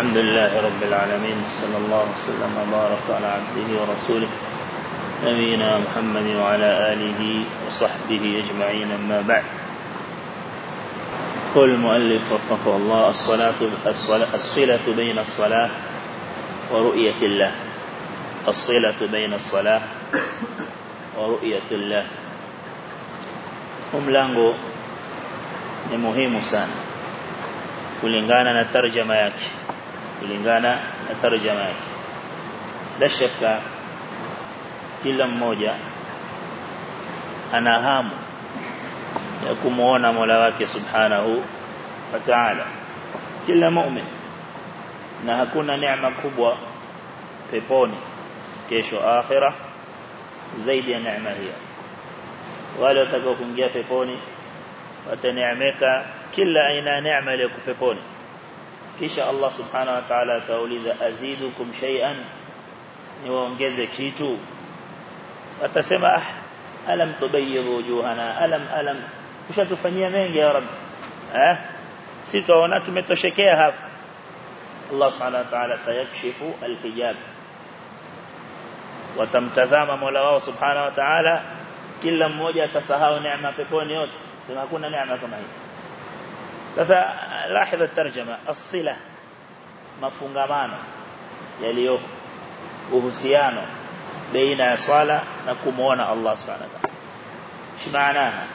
الحمد لله رب العالمين صلى الله وسلم وبارك على عبده ورسوله نبينا محمد وعلى آله وصحبه أجمعين أما بعد. قول المؤلف وفقه الله الصلاة الصلة بين الصلاة ورؤية الله. الصلة بين الصلاة ورؤية الله. Mlango ni muhimu sana. Kulingana na tarjama yake. Kulingana na tarjama yake. La shaka kila mmoja ana hamu ya kumuona Mola wake Subhanahu wa Ta'ala. Kila mu'min na hakuna neema kubwa peponi kesho akhira zaidi ya neema hiyo. Wale watakao kuingia peponi wataneemeka kila aina ya neema ile peponi kisha Allah subhanahu wa ta'ala atauliza azidukum shay'an niwaongeze kitu atasema ah alam tubayyid wujuhana alam alam ushatufanyia mengi ya rabbi eh sitaona tumetoshekea hapa Allah subhanahu wa ta'ala tayakshifu alhijab watamtazama Mola wao subhanahu wa ta'ala kila mmoja atasahau neema peponi yote hakuna neema kama hii sasa لاحظ الترجمة الصلة مفهومان يليو وحسيانه بين صلاة نكمونا الله سبحانه وتعالى. ش معناها؟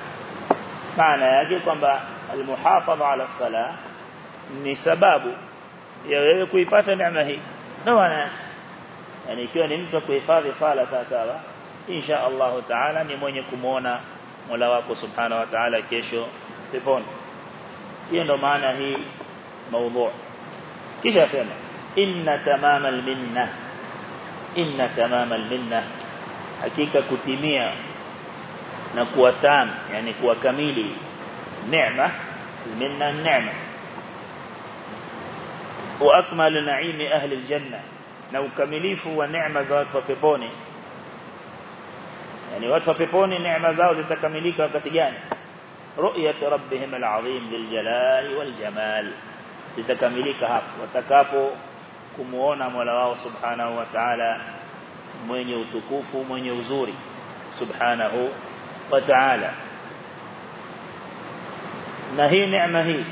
معنى يجب المحافظة على الصلاة نسباب يجيكو يفات نعمة نوانا يعني كون انت يمتكو يفاضي صلاة ساسابة إن شاء الله تعالى نمون يكمونا ملاوكو سبحانه وتعالى كيشو تفونه hiyo ndo maana hii maudhu kisha sema inna tamamal minna inna tamamal minna hakika kutimia na kuwa tam yani kuwa kamili neema minna neema wa akmalu naimi ahli aljanna na ukamilifu wa neema za watu wa peponi yani watu wa peponi neema zao zitakamilika wakati gani رؤية ربهم العظيم للجلال والجمال. لتكملكها وتكافو كموونا مولاه سبحانه وتعالى من يتكوف من يزور سبحانه وتعالى. نهي نعمة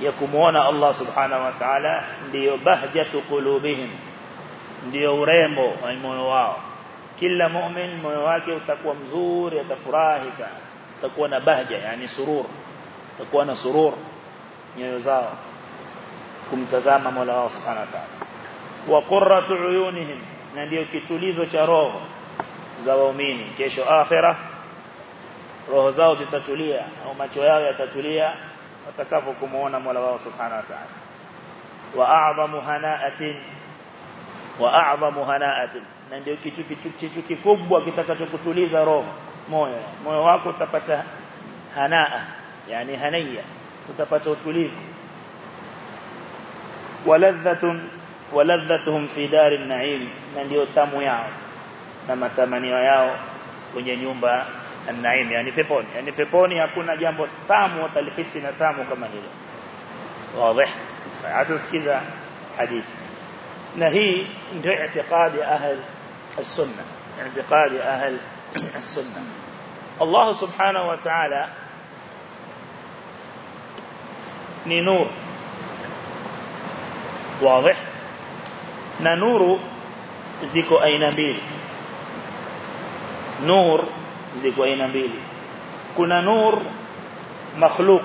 يكموونا الله سبحانه وتعالى ديو قلوبهم ديو ريمو كل مؤمن مواكي وتكوى مزور يتفراه سعر utakuwa na bahja yani surur. Takuwa na surur nyoyo zao kumtazama Mola wao subhanahu wa ta'ala. Wa qurratu uyunihim na ndio kitulizo cha roho za waumini. Kesho akhira roho zao zitatulia au macho yao yatatulia watakapokuona Mola wao subhanahu wa ta'ala. Wa a'zamu hana'atin wa a'zamu hana'atin. Na ndio kitu kitu kikubwa kitakachokutuliza roho moyo moyo wako utapata hanaa yani hania utapata utulivu waladhatun waladhatuhum fi darin na'im na ndio tamu yao na matamanio yao kwenye nyumba an-na'im yani peponi yani peponi hakuna jambo tamu utalihisi na tamu kama hilo wazi hata sikiza hadithi na hii ndio i'tiqadi ahli السنة اعتقاد أهل السنة. الله سبحانه وتعالى نور واضح ننور زيكو أي نبيل نور زيكو أي نبيل كنا نور مخلوق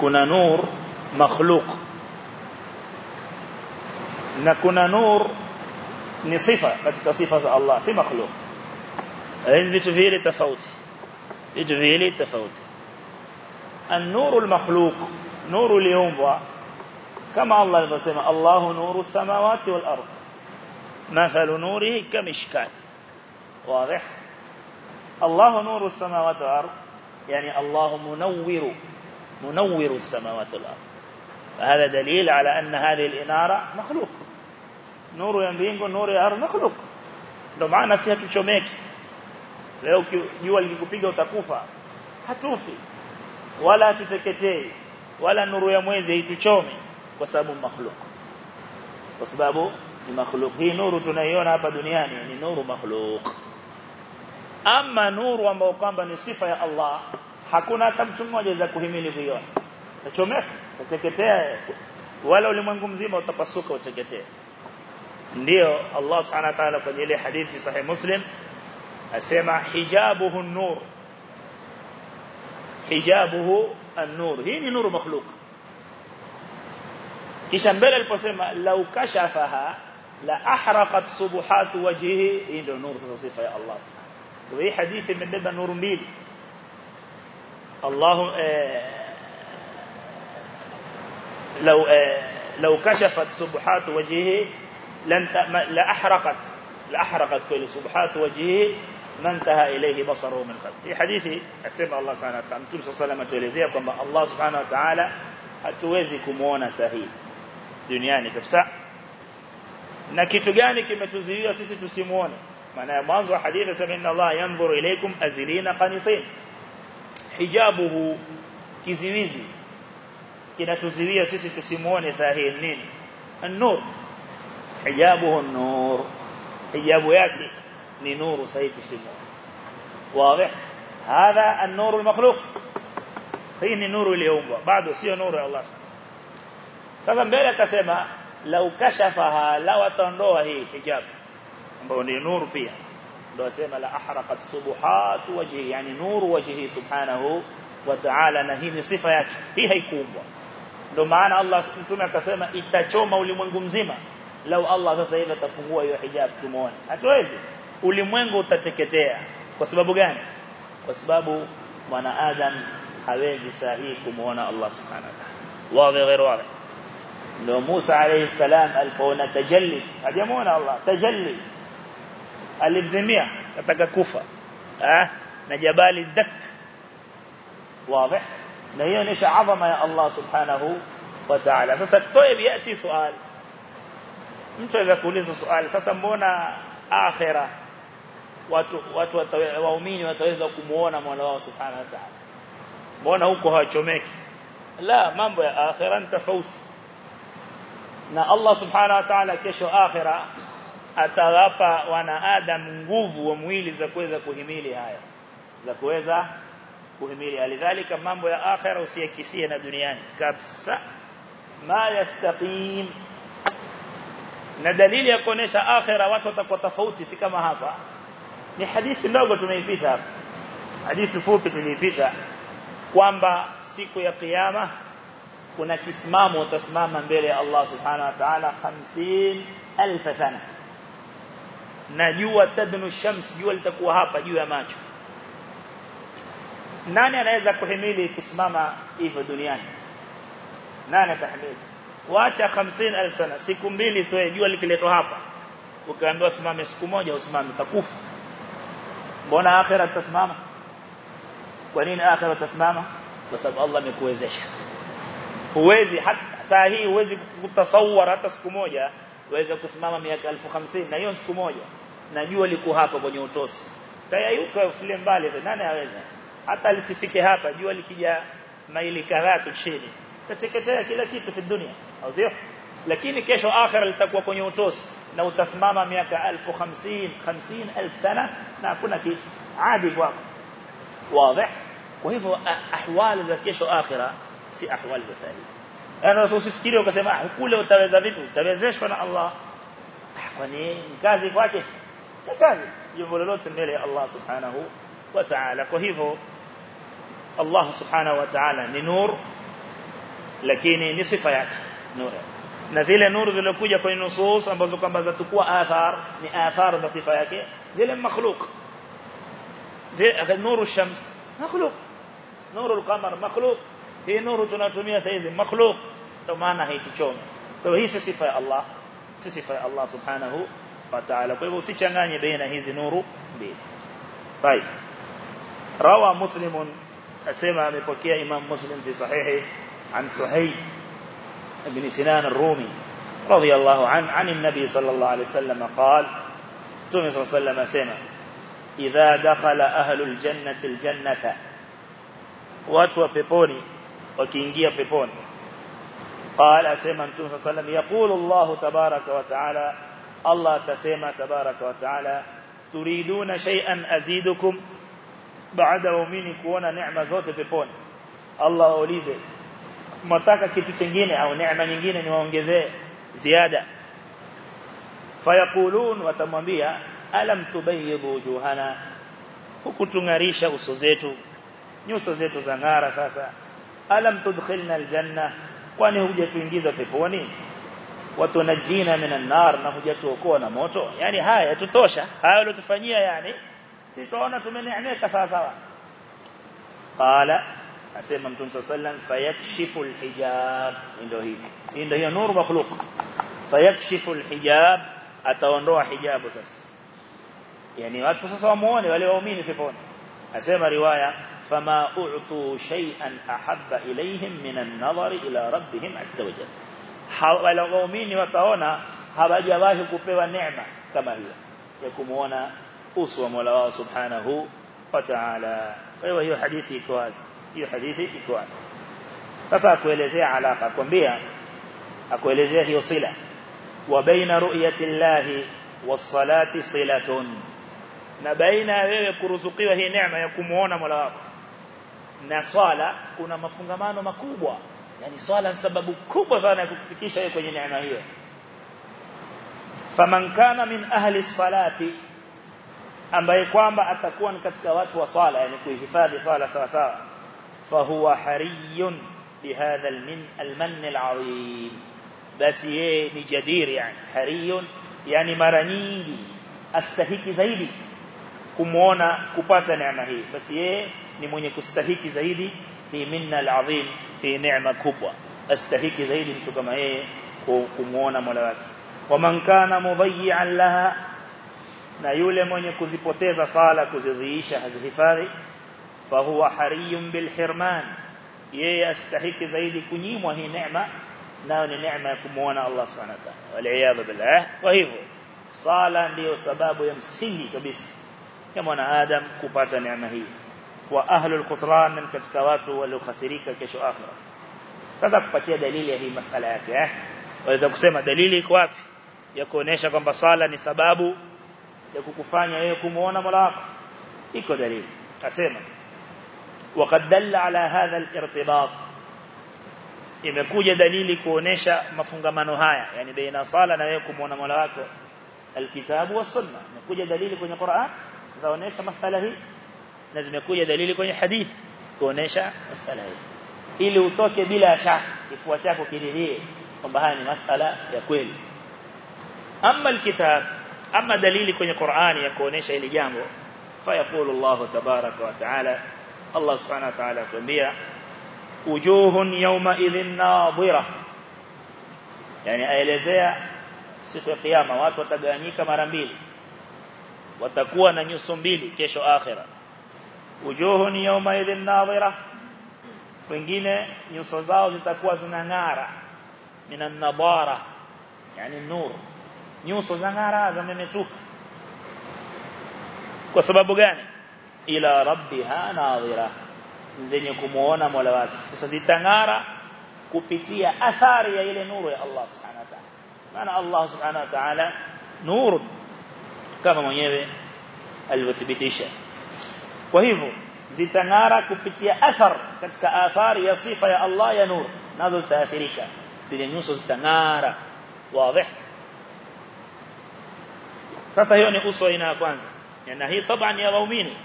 كنا نور مخلوق نكنا نور نصفة فتصفة الله سي مخلوق hizi vitu vile tofauti vitu vile tofauti نور ليومبا كما الله يقول الله نور السماوات والأرض. مثل نوره كمشكات واضح؟ الله نور السماوات والأرض يعني الله منور منور السماوات والأرض. فهذا دليل على أن هذه الإنارة مخلوق. mbingu nuru ya ardhi makhluk ndio maana si hatuchomeki leo jua likikupiga utakufa hatufi wala hatuteketei wala nuru ya mwezi haituchomi kwa sababu makhluq kwa sababu ni makhluq hii nuru tunaiona hapa duniani ni nuru makhluq ama nuru ambayo kwamba ni sifa ya Allah hakuna hata mtu mmoja za kuhimili kuiona tachomeka tateketea wala ulimwengu mzima utapasuka uteketea ndio Allah subhanahu wa ta'ala kwenye ile hadithi sahih muslim asema hijabuhu an-nur hijabuhu an-nur hii ni nuru makhluq kisha mbele aliposema law kashafaha la ahraqat subuhat wajhihi hii ndio nuru sasa sifa ya Allah subhanahu hii hadithi imebeba nuru mbili الله لو لو كشفت سبحات وجهه لن لا احرقت لا احرقت كل سبحات وجهه ما انتهى اليه بصره من قبل في حديث اسمع الله سبحانه وتعالى متى صلى الله عليه وسلم kwamba Allah subhanahu wa ta'ala hatuwezi kumuona sahihi duniani kabisa na kitu gani kimetuzuia sisi tusimuone maana ya mwanzo wa hadithi sema inna Allah yanzuru ilaykum azilina qanitin hijabuhu kiziwizi kinatuziwia sisi tusimuone sahihi nini an-nur hijabuhu an-nur hijabu yake nuru sahihi tusimuone wazi هذا النور المخلوق hii ni nuru iliyoumbwa bado sio nuru ya Allah sasa mbele akasema lau kashafaha la wataondoa hii hijab ambayo ni nuru pia ndio asema la ahraqat subuhat wajhi yani nuru wajhi subhanahu wa ta'ala na hii ni sifa yake hii haikuumbwa ndio maana Allah mtume akasema itachoma ulimwengu mzima lau Allah sasa hivi atafungua hiyo hijab tumuone hatuwezi ulimwengu utateketea kwa sababu gani kwa sababu mwanadamu hawezi sahihi kumuona Allah subhanahu wa ta'ala wazi غير wazi Musa alayhi salam alipoona tajalli hajamuona Allah tajalli alivzimia kataka kufa ah na jabali dak wazi na hiyo ni adhama ya Allah subhanahu wa ta'ala sasa toib yati swali mtu aweza kuuliza swali sasa mbona akhira watu watu waumini wataweza kumuona Mola wao subhanahu wa ta'ala mbona huko hawachomeki la mambo ya akhira tofauti na Allah subhanahu wa ta'ala kesho akhira atawapa wanaadamu nguvu wa mwili za kuweza kuhimili haya za kuweza kuhimili alidhalika mambo ya akhira usiyakisie na duniani kabisa ma yastaqim na dalili ya kuonesha akhira watu watakuwa tofauti si kama hapa ni hadithi ndogo tumeipita hapa hadithi fupi tuliipita kwamba siku ya kiyama kuna kisimamo utasimama mbele ya Allah subhanahu wa ta'ala 50000 sana na jua tadnu shams jua litakuwa hapa juu ya macho nani anaweza kuhimili kusimama hivyo duniani nani atahimili waacha 50000 sana siku mbili tu jua likiletwa hapa ukaambiwa simame siku moja usimame utakufa بونا آخر التسمامة. ونين آخر التسمامة؟ بسبب الله مكوزش ووزي حتى ساهي ووزي كتصور حتى سكموجة ووزي كتسمامة مياك ألف وخمسين. نيون سكموجة نجوه لكوهاك ونيوتوس تايوك فلين بالي نانا ويزا حتى لسفكي هابا. جوه لكي جا ما يلي كذا تشيني تتكتها كلا كيتو في الدنيا أوزير؟ Lakini kesho akhira litakuwa kwenye utosi na utasimama miaka 1050 50000 sana na hakuna kitu adi kwako wazi kwa hivyo ahwali za kesho akhira si ahwali za sahihi ana usifikiri ukasema kule utaweza vipi utawezeshwa na Allah kwani kazi kwake si kazi jambo lolote mbele ya Allah subhanahu wa ta'ala kwa hivyo Allah subhanahu wa ta'ala ni nur lakini ni sifa yake nur na zile nuru zilizokuja kwenye nusus ambazo kwamba zatukua athar ni athar za sifa yake zile makhluq zile nuru shams makhluq nuru al-qamar makhluq hii nuru tunatumia sasa hizi makhluq ndio maana haituchome kwa hivyo hii sifa ya Allah si sifa ya Allah subhanahu wa ta'ala kwa hivyo usichanganye baina hizi nuru mbili طيب روى مسلم اسمع amepokea imam muslim fi sahihi an suhayb بن سنان الرومي رضي الله عنه عن النبي صلى الله عليه وسلم قال تومي صلى الله عليه وسلم سمع إذا دخل أهل الجنة الجنة wa peponi wakiingia peponi. قال أسيما متوم صلى الله عليه وسلم يقول الله تبارك وتعالى الله تسيما تبارك وتعالى تريدون شيئا أزيدكم؟ بعد waumini kuona neema zote peponi. Allah aulize mtaka kitu kingine au neema nyingine niwaongezee ziada. Fayaqulun watamwambia alam tubayyidu wujuhana hukutungarisha uso zetu nyuso zetu za ngara sasa. Alam tudkhilna aljanna? Kwani hujatuingiza peponi? Watunajina minan nar na hujatuokoa na moto? Yani haya tutosha haya ulotufanyia yani si tuona tumeneemeka sawa sawa qala asema mtume sallam fayakshifu alhijab ndio hii ndio hiyo nuru makhluq fayakshifu alhijab ataondoa hijabu sasa yani watu sasa wamuone wale waumini peponi asema riwaya fama u'tu shay'an ahabba ilayhim min an-nazar ila rabbihim azza wa jalla wale waumini wataona hawajawahi kupewa neema kama hiyo ya kumuona uso wa Mola wao subhanahu wa ta'ala kwa hiyo hiyo hadithi iko wazi hiyo hadithi iko wazi sasa akuelezea alaka akwambia akuelezea hiyo sila wa baina ru'yati llahi was-salati silatun na baina wewe kuruzukiwa hii neema ya kumuona Mola wako na swala kuna mafungamano makubwa yani swala ni sababu kubwa sana ya kukufikisha wewe kwenye neema hiyo faman kana min ahli salati ambaye kwamba atakuwa ni katika watu wa swala yani kuhifadhi swala sawa sawa فهو حري بهذا المن, المن العظيم. بس يه نجدير يعني. حري يعني مرنين استحق زيدي كمونا كبات نعمة هي. بس يه نمون يكستحق زيدي في من العظيم في نعمة كبوة. استحق زيدي إنتو كما يه كمونا ملوات ومن كان مضيعا لها na yule mwenye kuzipoteza sala kuzidhiisha hazihifadhi فهو حري بالحرمان. يي استحق زيد كنيم وهي نعمة. ناوني نعمة كمونا الله سبحانه وتعالى. والعياذ بالله. وهيه صالة ليو سباب يمسيه كبس كموانا آدم كوباتا نعمة هي. وأهل الخسران من كتكواتو ولو والخسريك كشو آخر فذا كبات دليل هي مسألة وإذا كسيما دليل كواب يكونيش كم ني سباب يكو كفاني يكو موانا ملاق إيكو دليل. أسيما. وقد دل على هذا الارتباط imekuja dalili kuonesha mafungamano haya yani baina sala na wewe kumuona Mola wako alkitabu was sunna imekuja dalili kwenye Qur'an zaonesha masala hii na zimekuja dalili kwenye hadithi kuonesha masala hii ili utoke bila shaka kifua chako kiridhie kwamba haya ni masala ya kweli ama alkitab ama dalili kwenye Qur'ani ya kuonesha hili jambo fayaqulu Allah tabaraka wa taala Allah subhanahu wa ta'ala atuambia wujuhun yawma idhin nadhira yani aelezea siku ya kiyama watu watagawanyika mara mbili watakuwa na nyuso mbili kesho akhira wujuhun yawma idhin nadhira wengine nyuso zao zitakuwa zinang'ara minan nadara yani nur nyuso za ng'ara zamemetuka kwa sababu gani إلى ربها ناظرة زيني كموانا مولوات سيدي تنغارة كبتية أثارية إلى نور يا الله سبحانه وتعالى معنى الله سبحانه وتعالى نور كما من يبه الوثبتشة وهيفو زي تنغارة كبتية أثر كتك آثار يصيف يا الله يا نور نظر تأثيرك زيني نصر تنغارة واضح sasa hiyo ni uswa ina kwanza. Na hii طبعا يا waumini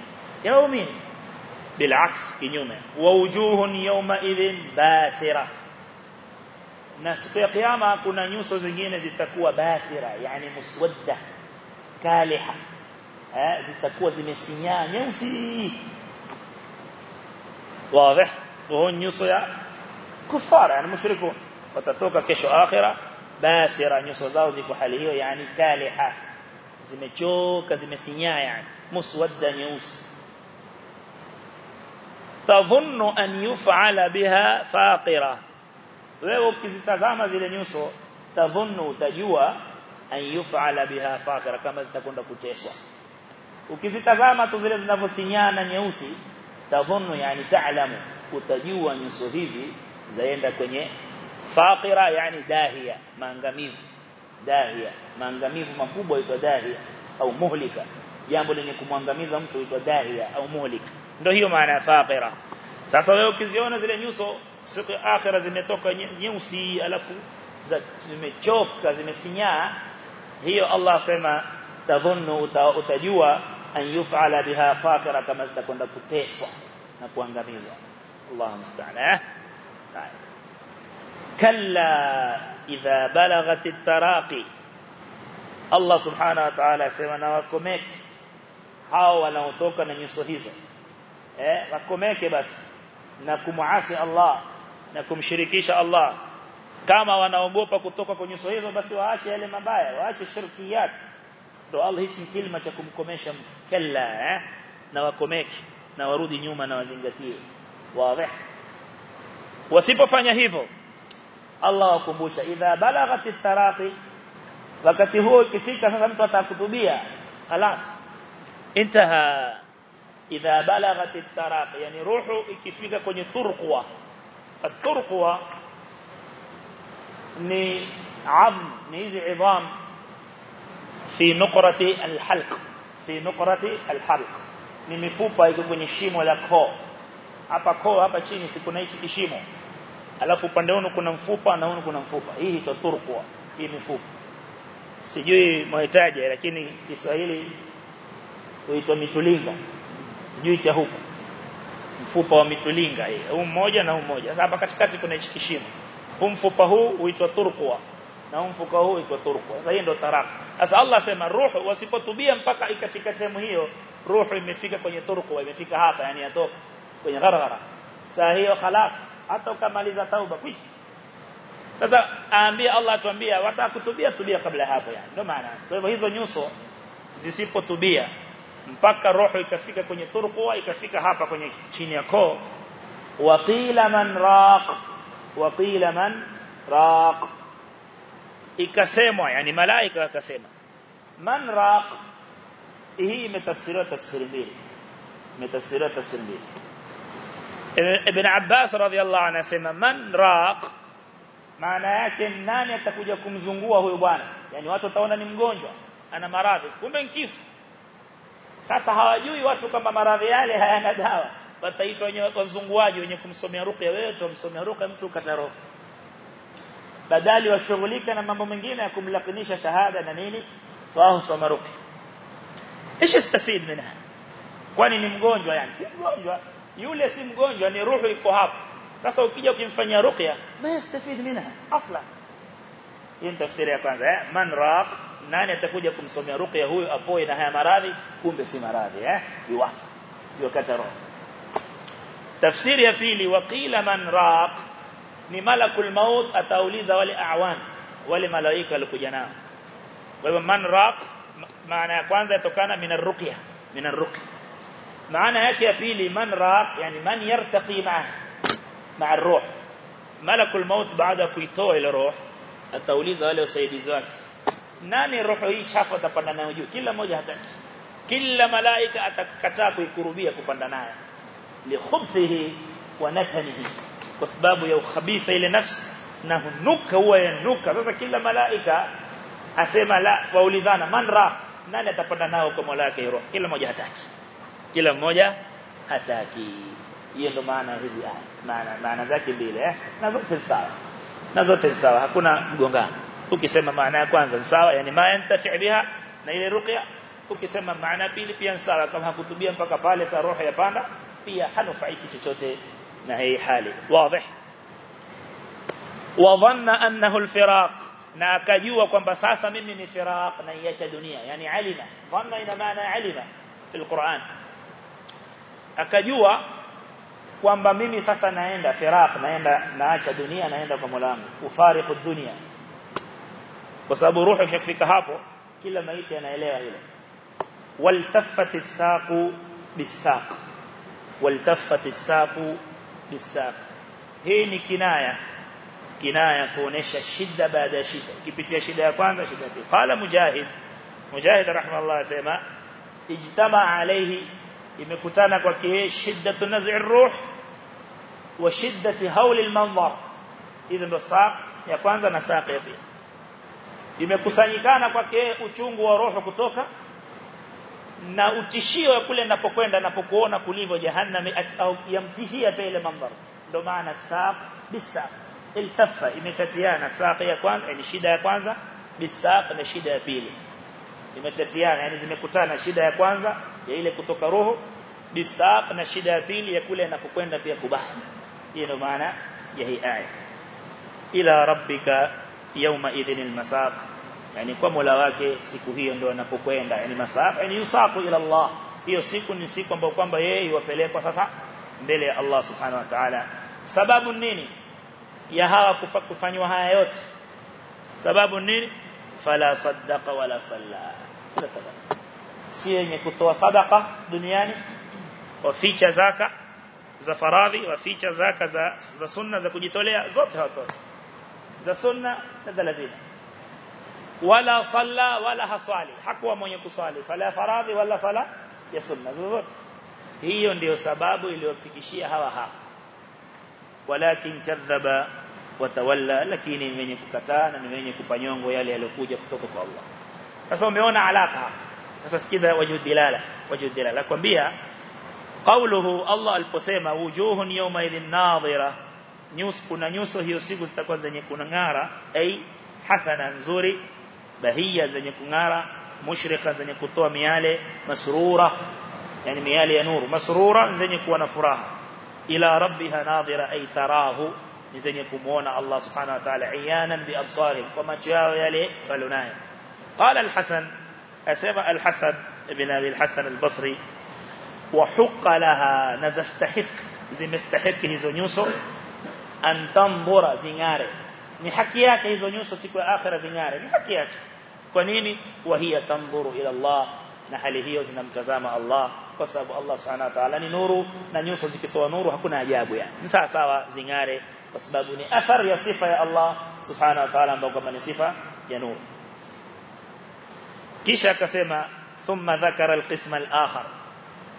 يومي بالعكس كنيومه ووجوه يومئذ باسرة. ناس في قيامة كنا نيوسو زنجين زي تكوى باسرة يعني مسودة كالحة. زي تكوى زي مسنيا نيوسي. واضح؟ وهو نيوسو كفار يعني مشركون. وتتوقع كشو آخرة باسرة نيوسو زاو زي كحاليه يعني كالحة. زي مجوكة زي مسنيا يعني مسودة نيوسي tadhunnu an yuf'ala biha faqira. Wewe ukizitazama zile nyuso tadhunnu utajua an yuf'ala biha faqira kama zitakwenda kuteswa. Ukizitazama tu zile zinavosinyana nyeusi tadhunnu yani ta'lamu utajua nyuso hizi zaenda kwenye faqira yani dahia maangamivu. Dahia maangamivu makubwa itwa dahia au muhlika. Jambo lenye kumwangamiza mtu itwa dahia au muhlika ndio hiyo maana faqira sasa wewe ukiziona zile nyuso siku ya akhira zimetoka nyeusi alafu zimechoka zimesinyaa hiyo Allah sema tadhunnu utajua an yuf'ala biha faqira kama zitakwenda kuteswa na kuangamizwa Allahu musta'an eh kalla idha balaghat at-taraqi Allah subhanahu wa ta'ala sema na wakomeke hao wanaotoka na nyuso hizo eh wakomeke basi na kumuasi Allah na kumshirikisha Allah kama wanaogopa kutoka kwenye hizo basi waache yale mabaya waache shirkiyat ndo Allah hichi kilima cha kumkomesha mtu kalla eh na wakomeke na warudi nyuma na wazingatie wazi wasipofanya hivyo Allah wakumbusha idha balaghat at-taraqi wakati huo ikifika sasa mtu atakutubia خلاص intaha idha balagat at-taraq yani ruhu ikifika kwenye turqwa. At-turqwa ni azm ni hizi idham fi nuqrati al-halq fi nuqrati al-halq. Ni mifupa iko kwenye shimo la koo. Hapa koo hapa chini si kuna hiki kishimo. Alafu upande huno kuna mfupa na huno kuna mfupa. Hii ito turqwa hii mifupa. Sijui mwahitaji lakini Kiswahili huitwa mitulinga sijui cha huko mfupa wa mitulinga hii huu mmoja na huu mmoja sasa hapa katikati kuna hichi kishimo huu mfupa huu huitwa turqwa na huu mfupa huu huitwa turqwa sasa hii ndio taraka sasa Allah asema ruhu wasipotubia mpaka ikafika sehemu hiyo ruhu imefika kwenye turqwa imefika hapa yani yatoka kwenye gharghara saa hiyo خلاص hata ukamaliza tauba kwisha sasa aambia Allah atuambia watakutubia tubia kabla hapo yani ndio maana kwa hivyo hizo nyuso zisipotubia mpaka roho ikafika kwenye turqwa ikafika hapa kwenye chini ya koo waqila man raq waqila man raq ikasemwa yani malaika wakasema man raq hii imetafsiriwa tafsiri mbili imetafsiriwa tafsiri mbili Ibn Abbas radhiallahu anhu anasema man raq maana yake nani atakuja kumzungua huyo bwana yani watu wataona ni mgonjwa ana maradhi kumbe nkifu sasa hawajui watu kama maradhi yale hayana dawa wataitwa wenye wazunguaji wenye kumsomea ruqya wewe tumsomea ruqya mtu kataro badali washughulika na mambo mengine ya kumlakinisha shahada na nini wao soma ruqya إيش استفيد منها kwani ni mgonjwa yani si mgonjwa yule si mgonjwa ni ruhu iko hapo sasa ukija ukimfanyia ruqya ma yastafid minha asla hii tafsiri ya kwanza eh man raq nani atakuja kumsomea ruqya huyu apoe na haya maradhi kumbe si maradhi eh yuwafa yokata roho tafsiri ya pili waqila man raq ni malakul maut atauliza wale awan wale malaika walikuja nao kwa hivyo man raq maana ya kwanza yatokana min arruqya min arruqya maana yake ya pili man raq yani man yartaqi ma'a ma'a ruh malakul maut baada kuitoa ile roho atauliza wale wasaidizi wake nani roho hii chafu atapanda nayo juu kila mmoja hataki kila malaika atakataa kuikurubia kupanda nayo li khubthihi wa natanihi kwa sababu ya ukhabitha ile nafsi na hunuka huwa yanuka sasa kila malaika asema la waulizana man raq nani atapanda nao kwa mola yake roho kila mmoja hataki kila mmoja hataki hiyo ndo maana hizi aya maana maana zake mbili eh na zote sawa na zote sawa hakuna mgongano ukisema maana ya kwanza ni sawa yani ma yantafi biha na ile ruqya ukisema maana pili pia ni sawa kama hakutubia mpaka pale sa roho yapanda pia hanufaiki chochote na hii hali wazi wa dhanna annahu alfiraq na akajua kwamba sasa mimi ni firaq na iacha dunia yani alima dhanna ina maana alima fil Qur'an akajua kwamba mimi sasa naenda firaq naenda naacha dunia naenda kwa Mola wangu ufariqu dunia kwa sababu roho ikifika hapo kila maiti anaelewa hilo waltaffati saqu bisaq waltaffati saqu bisaq hii ni kinaya kinaya kuonesha shida baada ya shida ikipitia shida ya kwanza shida ya pili qala mujahid mujahid rahimahullah asema ijtama alayhi imekutana kwa kie shiddatu naz'i ruh wa shiddati hawl al-manzar ndo saq ya kwanza na saq ya pili imekusanyikana kwake uchungu wa roho kutoka na utishio kule ninapokwenda ninapokuona kulivyo jahannam au yamtishia pale ile mandhar ndo maana saq bisaq iltafa imetatiana saq ya kwanza ni shida ya kwanza bisaq na shida ya pili. Imetatiana yani zimekutana. Shida ya kwanza ya ile kutoka roho bisaq na shida ya pili ya kule ninapokwenda pia kubaha hiyo ndo maana ya hii aya. Ila rabbika yawma idhinil masaq yani kwa Mola wake siku hiyo ndio anapokwenda yani masaq yani yusaku ila Allah hiyo siku ni siku ambayo kwamba yeye yuwapelekwa sasa mbele ya Allah subhanahu wa ta'ala sababu nini ya hawa kufanywa haya yote sababu nini fala saddaqa wala salla bila sababu si yenye kutoa sadaka duniani waficha zaka za faradhi waficha zaka za za sunna za kujitolea zote hawatoi ذا سنة ذا لزيمة ولا صلى ولا هصالي حقوا من يكصالي صلى فراضي ولا صلى يا سنة. ذا هي عندي سبب اللي يفتكشي هوا ها. ولكن كذب وتولى. لكن من يكتان من يكفنيونغو يلي يلقوجا كتوكو الله. sasa umeona alaka sasa sikiza wajhu dilala wajhu dilala kwambia qawluhu allah aliposema wujuhun yawma idhin nadhira nyuso kuna nyuso hiyo siku zitakuwa zenye kunang'ara ai hasana nzuri bahia zenye kung'ara mushrika zenye kutoa miale masrura yani miale ya nuru masrura zenye kuwa na furaha ila rabbiha nadhira ay tarahu ni zenye kumuona Allah subhanahu wa ta'ala iyanan bi absari kwa macho yao yale walionayo qala al-hasan asema al-hasan ibn abi al-hasan al-basri wa huqqa laha nazastahiq zimestahiq hizo nyuso an tanzura zingare ni haki yake hizo nyuso siku ya akhira zingare ni haki yake kwa nini wa hiya tanzuru ila Allah na hali hiyo zinamtazama Allah kwa sababu Allah subhanahu wa ta'ala ni nuru na nyuso zikitoa nuru hakuna ajabu yani ni sawa sawa zingare kwa sababu ni athari ya sifa ya Allah subhanahu wa ta'ala ambayo kama ni sifa ya nuru kisha akasema thumma dhakara alqisma alakhar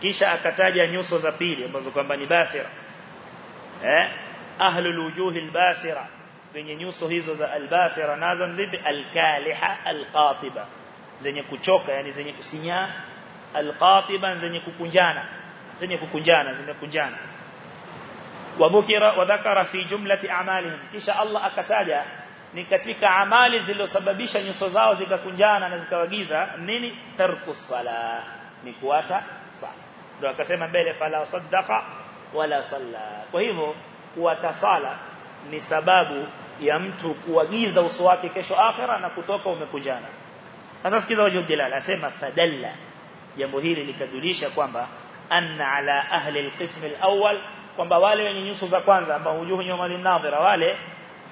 kisha akataja nyuso za pili ambazo kwamba ni basira eh أهل الوجوه الباسرة. بين يوسف هيزوز الباسرة نازم زب الكالحة القاطبة زني كوتشوكا يعني زني كسينيا القاطبة زني كوكنجانا زني كوكنجانا زني كوكنجانا وذكر وذكر في جملة أعمالهم إن شاء الله أكتاجا نكتيك أعمال زلو سببيشا يوسف هيزوز كوكنجانا نزكا وجيزا نني ترك الصلاة نكواتا صلاة دو أكسيما بيلي فلا صدق ولا صلاة وهيبو kuata sala ni sababu ya mtu kuagiza uso wake kesho akhira na kutoka umekunjana sasa sikiza wajhu dilala asema fadalla jambo hili likajulisha kwamba anna ala ahli alqism alawwal kwamba wale wenye nyuso za kwanza ambao wujuhu nyuma linadhira wale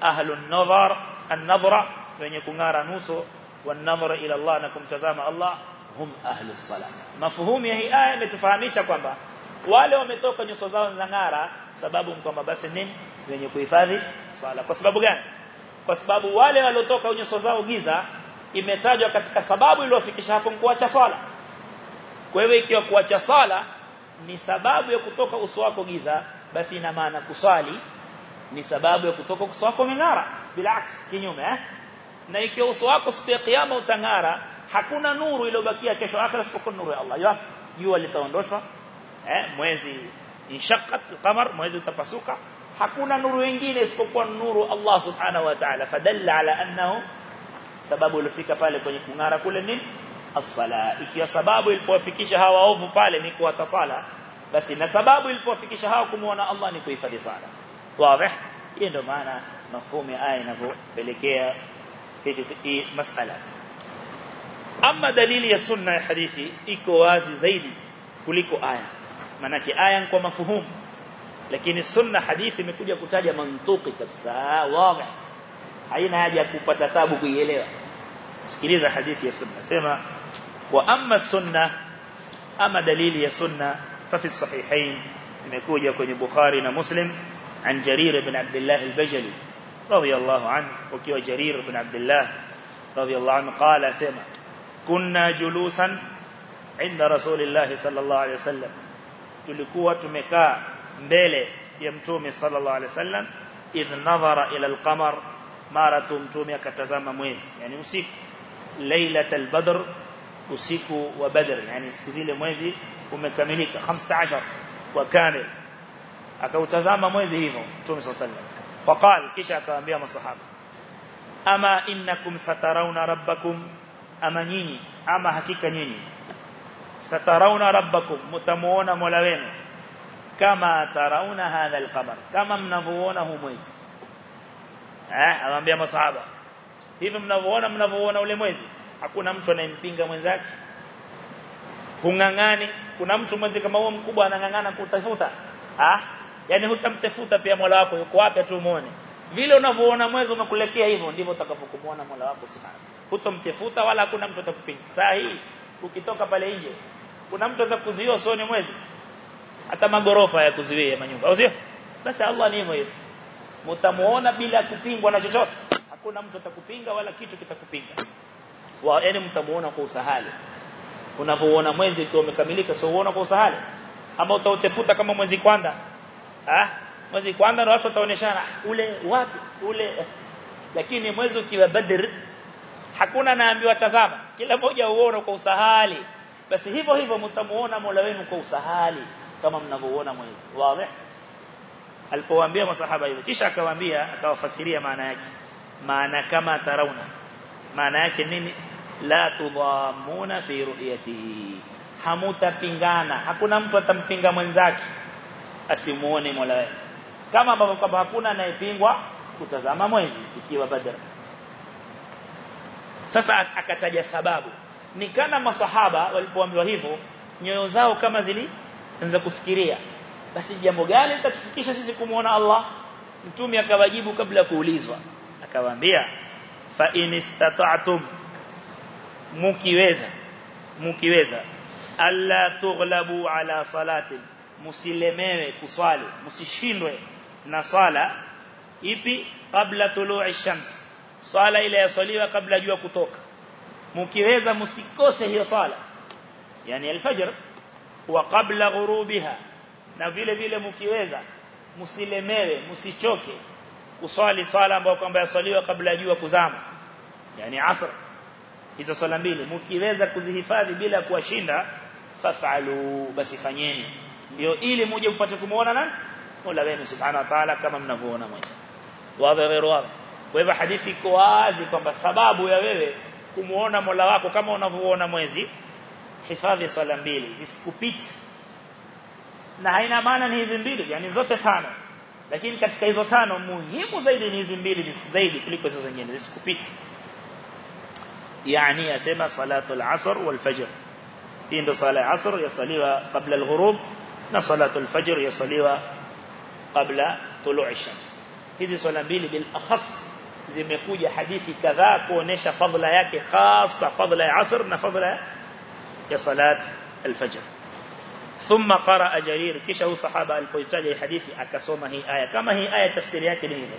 ahlun nadhar an-nadhra wenye kungara nuso wan-nadhra ila Allah na kumtazama Allah hum ahlus salah mafuhumu ya hii aya imetufahamisha kwamba wale wametoka nyuso zao za ngara sababu kwamba basi nini wenye kuhifadhi sala kwa sababu gani? Kwa sababu wale waliotoka nyuso zao giza imetajwa katika sababu iliyofikisha hapo kuacha swala. Kwa hiyo ikiwa kuacha sala ni sababu ya kutoka uso wako giza basi ina maana kuswali ni sababu ya kutoka uso wako ming'ara bilaks kinyume eh? Na ikiwa uso wako siku ya kiyama utang'ara hakuna nuru iliyobakia kesho akhira isipokuwa nuru ya Allah. Jua litaondoshwa eh? Mwezi انشقت القمر مهزة تبسوك حكونا نور ينجيل اسكوكوا نور الله سبحانه وتعالى. فدل على أنه سبب الفكة فالكوني كنغارة كل النين الصلاة إكيا سبب الفكشة هوا وفو فالنك وتصالة بس إن سبب الفكشة هوا كمونا الله نكوي فالصالة واضح إنه معنا مفهوم آية نفو بلكي مسألة أما دليل يا يسنى حديثي إكوازي زيدي كلكو آية manake aya kwa mafuhumu lakini sunna hadithi imekuja kutaja mantuki kabisa wazi haina haja ya kupata tabu kuielewa sikiliza hadithi ya sunna sema wa amma sunna ama dalili ya sunna fa fi sahihain imekuja kwenye bukhari na muslim الله البجلي رضي الله عنه وكيو جرير بن عبد الله رضي الله عنه قال سما كنا جلوسا عند رسول الله صلى الله عليه وسلم tulikuwa tumekaa mbele ya mtume sallallahu alaihi wasallam idh nadhara ila al-qamar mara tu mtume akatazama mwezi yani usiku lailatul badr usiku wa badr yani siku zile mwezi umekamilika 15 wa kamil akautazama mwezi hivyo mtume sallallahu alayhi wasallam faqal kisha akawaambia masahaba ama innakum satarawna rabbakum ama nyinyi ama hakika nyinyi satarawna rabbakum mtamuona mola wenu. Kama tarauna hadha alqamar kama mnavyoona huu mwezi. Eh anawaambia masahaba hivi mnavyoona mnavyoona ule mwezi? Hakuna mtu anayempinga mwenzake. Kungangani kuna mtu mwezi kama huo mkubwa anangangana kutafuta. Ah yani hutamtafuta pia Mola wako yuko wapi tu vile unavyoona mwezi umekulekea hivyo ndivyo utakapokuona Mola wako subhanahu hutomtafuta wala hakuna mtu atakupinga. Saa hii ukitoka pale nje kuna mtu atakuzuia usoni mwezi? Hata magorofa ya kuzuia manyumba au sio? Basi Allah ni hivyo hivyo. Mtamuona bila kupingwa na chochote. Hakuna mtu atakupinga wala kitu kitakupinga. Wa yani mtamuona kwa usahali. Unapoona mwezi ukiwa umekamilika sio uona kwa usahali. Ama utautefuta kama mwezi kwanza ah mwezi kwanza na watu wataoneshana. Ule wapi? Ule lakini mwezi ukiwa badr hakuna naambiwa tazama kila mmoja uone kwa usahali basi hivyo hivyo mtamuona Mola wenu kwa usahali kama mnavyoona mwezi wazi alipowaambia masahaba hivyo kisha akawaambia akawafasiria maana yake maana kama tarauna maana yake nini la tudhamuna fi ru'yatihi hamutapingana hakuna mtu atampinga mwenzake asimuone Mola wake kama ambavyo kwamba hakuna anayepingwa kutazama mwezi ikiwa badr sasa akataja sababu. Ni kana masahaba walipoambiwa hivyo nyoyo zao kama zilianza kufikiria. Basi jambo gani litatufikisha sisi kumuona Allah? Mtume akawajibu kabla kuulizwa. Akawaambia fa in istata'tum mukiweza mukiweza alla tughlabu ala salati musilemewe kuswali musishindwe na sala ipi? Kabla tulu'i shams swala ile yasaliwa kabla jua kutoka. Mkiweza msikose hiyo swala. Yani alfajr wa kabla ghurubiha. Na vile vile mkiweza msilemewe msichoke kuswali swala ambayo kwamba yasaliwa kabla jua kuzama. Yani asr. Hizo swala mbili. Mkiweza kuzihifadhi bila kuwashinda fafalu basi fanyeni. Ndio ili muje upate kumuona nani? Mola wenu subhanahu wa ta'ala kama mnavyoona mwenyewe. Wadhariru wadhariru kwa hivyo hadithi iko wazi kwamba sababu ya wewe kumuona Mola wako kama unavyoona mwezi hifadhi swala mbili zisikupite na haina maana ni hizi mbili yani zote tano lakini katika hizo tano muhimu zaidi ni hizi mbili zaidi kuliko hizo zingine zisikupite yani yasema salatul asr wal fajr hii ndo sala ya asr yasaliwa kabla al-ghurub na salatul fajr yasaliwa kabla tulu'i shams hizi swala mbili bil akhas zimekuja hadithi kadhaa kuonesha fadhila yake hasa fadhila ya asr na fadhila ya salat al-fajr thumma qaraa jarir kisha huyo sahaba alipoitaja hadithi akasoma hii aya kama hii aya tafsiri yake ni hivyo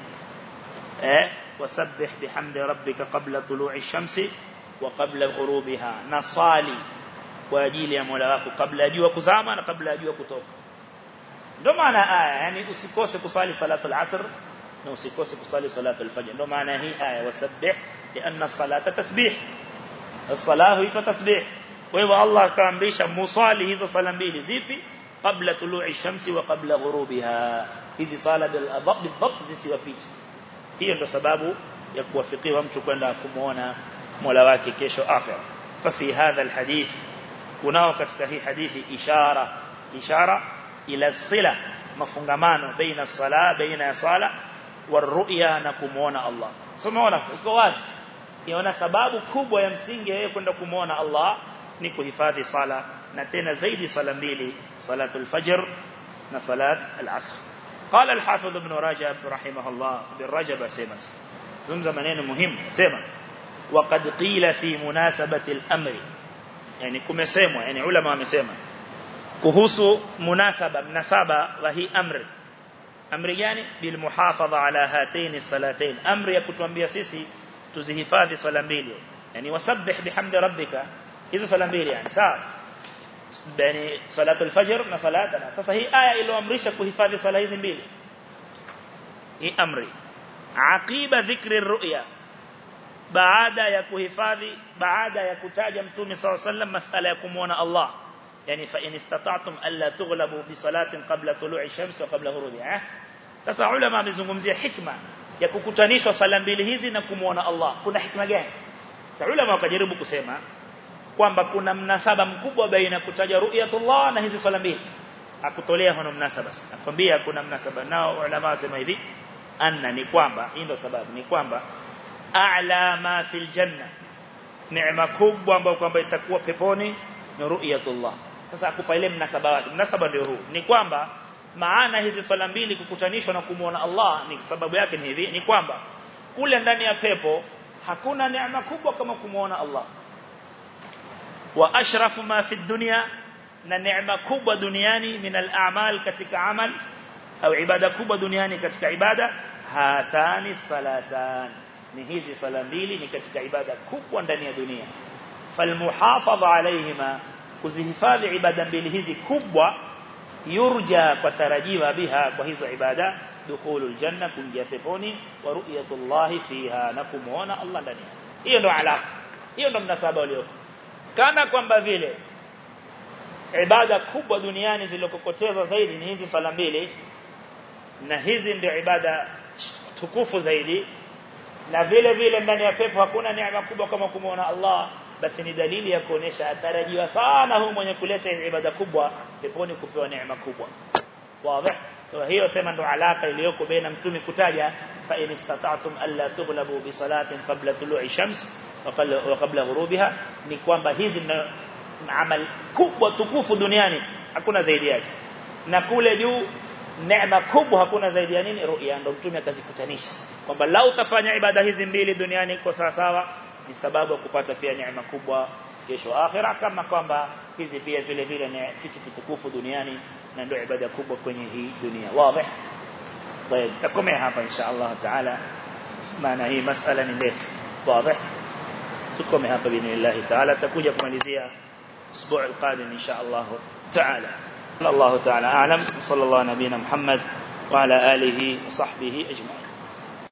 eh wasabbih bihamdi rabbika qabla tulu'i shamsi wa qabla ghurubiha nasali kwa ajili ya Mola wako kabla jua kuzama na kabla jua kutoka ndio maana aya yani usikose kusali salatu al-asr na usikose kusali salatu al-fajr ndio maana hii aya wasabbih lianna salata tasbih as-salahu hifa tasbih hivyo Allah akaamrisha musali hizo sala mbili zipi kabla tulu'i shamsi wa kabla ghurubiha hizi sala bil adab zisiwapite hiyo ndio sababu ya kuwafikiwa mtu kwenda kumuona Mola wake kesho fa fi hadha alhadith kunao katika hii hadithi ishara ishara ila sila mafungamano baina sala baina sala waru'ya na kumuona Allah so umeona iko wazi iona sababu kubwa ya msingi yeye kwenda kumuona Allah ni kuhifadhi sala na tena zaidi sala mbili salatul fajr na salat al-asr قال الحافظ ابن رجب رحمه الله بالرجب سيمس زمزم maneno muhimu sema وقد قيل في مناسبة الأمر يعني kumesemwa yani ulama wamesema kuhusu munasaba mnasaba wa hii amri أمر يعني بالمحافظة على هاتين الصلاتين أمر يكتوان بيسيسي تزهفاذ صلام بيليو يعني وسبح بحمد ربك إذا صلام بيليو يعني صار يعني صلاة الفجر ما صلاتنا فصحي آية إلو أمرشة كهفاذ صلاتين بيليو إي أمر عقيب ذكر الرؤيا بعدا يا بعد يكهفاذ يا يكتاجم تومي صلى الله عليه وسلم مسألة يكمون الله يعني فإن استطعتم ألا تغلبوا بصلاة قبل طلوع الشمس وقبل غروبها sasa ulama wamezungumzia hikma ya kukutanishwa sala mbili hizi na kumuona Allah kuna hikma gani sasa ulama wakajaribu kusema kwamba kuna mnasaba mkubwa baina kutaja ru'yatullah na hizi sala mbili akutolea hono mnasaba akwambia kuna mnasaba nao ulama wasema hivi anna ni kwamba hii ndio sababu ni kwamba a'la ma fil janna neema kubwa ambayo kwamba itakuwa peponi ni ru'yatullah sasa akupa ile mnasaba wake mnasaba ndio huu ni kwamba maana hizi swala mbili kukutanishwa na kumuona Allah ni sababu yake ni hivi ni kwamba kule ndani ya pepo hakuna neema kubwa kama kumuona Allah wa ashrafu ma fi dunya na neema kubwa duniani min al-a'mal katika amal au ibada kubwa duniani katika ibada hatani salatan ni hizi sala mbili ni katika ibada kubwa ndani ya dunia falmuhafadha alayhima kuzihifadhi ibada mbili hizi kubwa yurja kwa tarajiwa biha kwa hizo ibada dukhulul janna kuingia peponi wa ru'yatullah fiha na kumuona Allah ndani hiyo ndo alaka hiyo ndo mnasaba walio kana kwamba vile ibada kubwa duniani zilizokokotezwa zaidi ni hizi sala mbili na hizi ndio ibada tukufu zaidi na vile vile ndani ya pepo hakuna neema kubwa kama kumuona Allah basi ni dalili ya kuonesha atarajiwa sana huyu mwenye kuleta ibada kubwa peponi kupewa neema kubwa wazi kwa hiyo sema ndo alaka iliyoko baina mtume kutaja fa in istata'tum alla tughlabu bi salatin qabla tulu'i shams wa qabla ghurubiha ni kwamba hizi amal kubwa tukufu duniani hakuna zaidi yake na kule juu neema kubwa hakuna zaidi ya nini ru'ya ndo mtume akazikutanisha kwamba lau utafanya ibada hizi mbili duniani kwa sawa sawa ni sababu ya kupata pia neema kubwa kesho akhira kama kwamba hizi pia vile vile ni kitu kitukufu duniani na ndio ibada kubwa kwenye hii dunia wazi طيب تكمل hapa insha Allah taala maana hii masala ni ndefu wazi tukome hapa باذن taala takuja kumalizia أسبوع القادم ان شاء الله تعالى الله تعالى اعلم صلى الله نبينا محمد وعلى اله وصحبه اجمعين